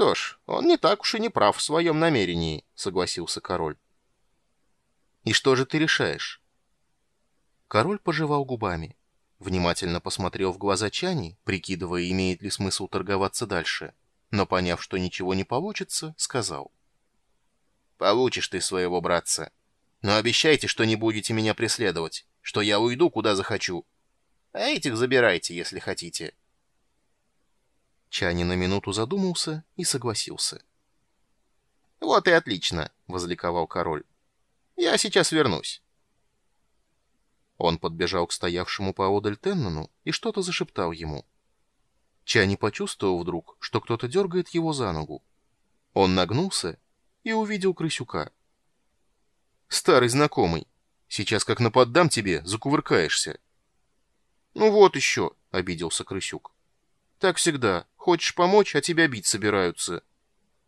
«Что ж, он не так уж и не прав в своем намерении», — согласился король. «И что же ты решаешь?» Король пожевал губами, внимательно посмотрел в глаза Чани, прикидывая, имеет ли смысл торговаться дальше, но, поняв, что ничего не получится, сказал. «Получишь ты своего братца. Но обещайте, что не будете меня преследовать, что я уйду, куда захочу. А этих забирайте, если хотите». Чани на минуту задумался и согласился. «Вот и отлично», — возликовал король. «Я сейчас вернусь». Он подбежал к стоявшему поодаль Теннону и что-то зашептал ему. Чани почувствовал вдруг, что кто-то дергает его за ногу. Он нагнулся и увидел крысюка. «Старый знакомый, сейчас как наподдам тебе, закувыркаешься». «Ну вот еще», — обиделся крысюк. «Так всегда. Хочешь помочь, а тебя бить собираются.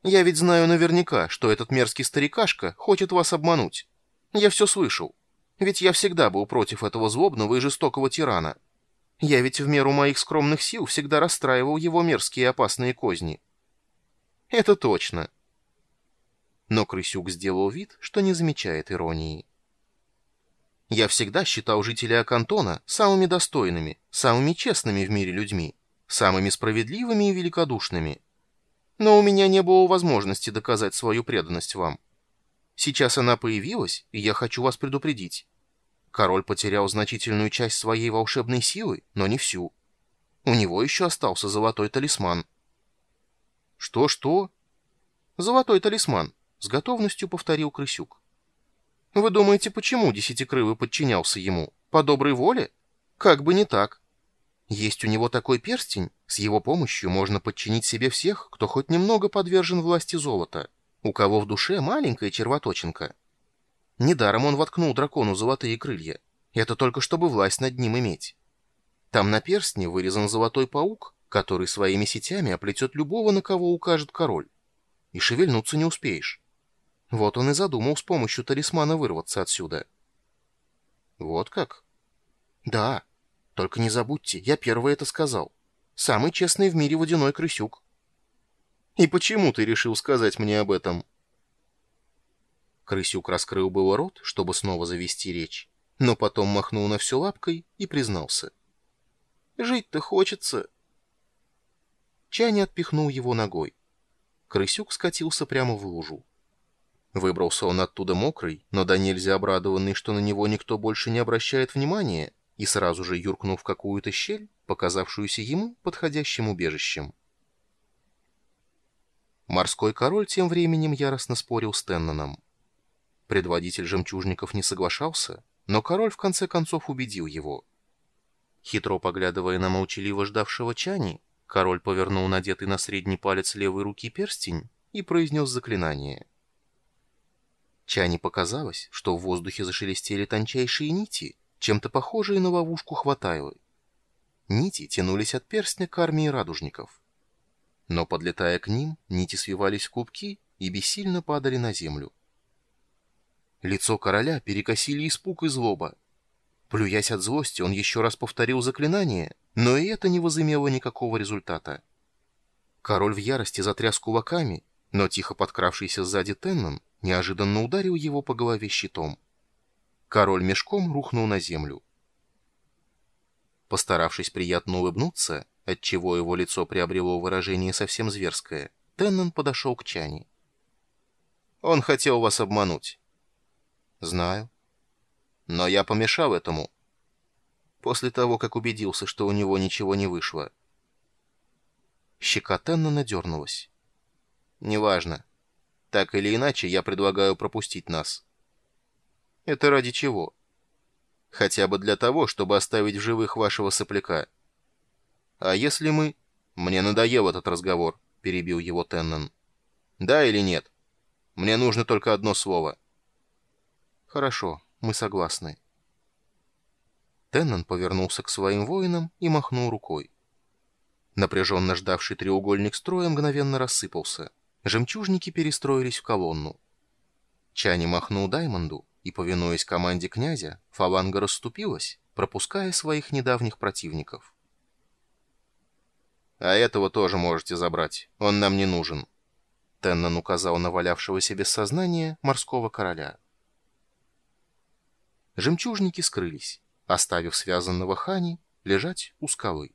Я ведь знаю наверняка, что этот мерзкий старикашка хочет вас обмануть. Я все слышал. Ведь я всегда был против этого злобного и жестокого тирана. Я ведь в меру моих скромных сил всегда расстраивал его мерзкие и опасные козни. Это точно. Но Крысюк сделал вид, что не замечает иронии. Я всегда считал жителей Акантона самыми достойными, самыми честными в мире людьми, самыми справедливыми и великодушными. Но у меня не было возможности доказать свою преданность вам. Сейчас она появилась, и я хочу вас предупредить. Король потерял значительную часть своей волшебной силы, но не всю. У него еще остался золотой талисман. Что-что? Золотой талисман, с готовностью повторил Крысюк. Вы думаете, почему Десятикрылый подчинялся ему? По доброй воле? Как бы не так. Есть у него такой перстень, с его помощью можно подчинить себе всех, кто хоть немного подвержен власти золота, у кого в душе маленькая червоточинка. Недаром он воткнул дракону золотые крылья. Это только чтобы власть над ним иметь. Там на перстне вырезан золотой паук, который своими сетями оплетет любого, на кого укажет король. И шевельнуться не успеешь. Вот он и задумал с помощью талисмана вырваться отсюда. Вот как? Да. Только не забудьте, я первый это сказал. Самый честный в мире водяной крысюк. И почему ты решил сказать мне об этом? Крысюк раскрыл было рот, чтобы снова завести речь, но потом махнул на все лапкой и признался. «Жить-то хочется». Чани отпихнул его ногой. Крысюк скатился прямо в лужу. Выбрался он оттуда мокрый, но да нельзя обрадованный, что на него никто больше не обращает внимания, и сразу же юркнул в какую-то щель, показавшуюся ему подходящим убежищем. Морской король тем временем яростно спорил с Тенноном. Предводитель жемчужников не соглашался, но король в конце концов убедил его. Хитро поглядывая на молчаливо ждавшего Чани, король повернул надетый на средний палец левой руки перстень и произнес заклинание. Чани показалось, что в воздухе зашелестели тончайшие нити, чем-то похожие на ловушку хватайлы. Нити тянулись от перстня к армии радужников. Но, подлетая к ним, нити свивались в клубки и бессильно падали на землю. Лицо короля перекосили испуг и злоба. Плюясь от злости, он еще раз повторил заклинание, но и это не возымело никакого результата. Король в ярости затряс кулаками, но тихо подкравшийся сзади Теннон неожиданно ударил его по голове щитом. Король мешком рухнул на землю. Постаравшись приятно улыбнуться, отчего его лицо приобрело выражение совсем зверское, Теннон подошел к Чани. «Он хотел вас обмануть. Знаю. Но я помешал этому. После того, как убедился, что у него ничего не вышло. Щека Теннона дернулась. Неважно. Так или иначе, я предлагаю пропустить нас. Это ради чего? Хотя бы для того, чтобы оставить в живых вашего сопляка. А если мы... Мне надоел этот разговор, перебил его Теннон. Да или нет? Мне нужно только одно слово. «Хорошо, мы согласны». Теннон повернулся к своим воинам и махнул рукой. Напряженно ждавший треугольник строя мгновенно рассыпался. Жемчужники перестроились в колонну. Чани махнул Даймонду, и, повинуясь команде князя, фаланга расступилась, пропуская своих недавних противников. «А этого тоже можете забрать, он нам не нужен», Теннон указал на валявшегося без сознания морского короля. Жемчужники скрылись, оставив связанного Хани лежать у скалы.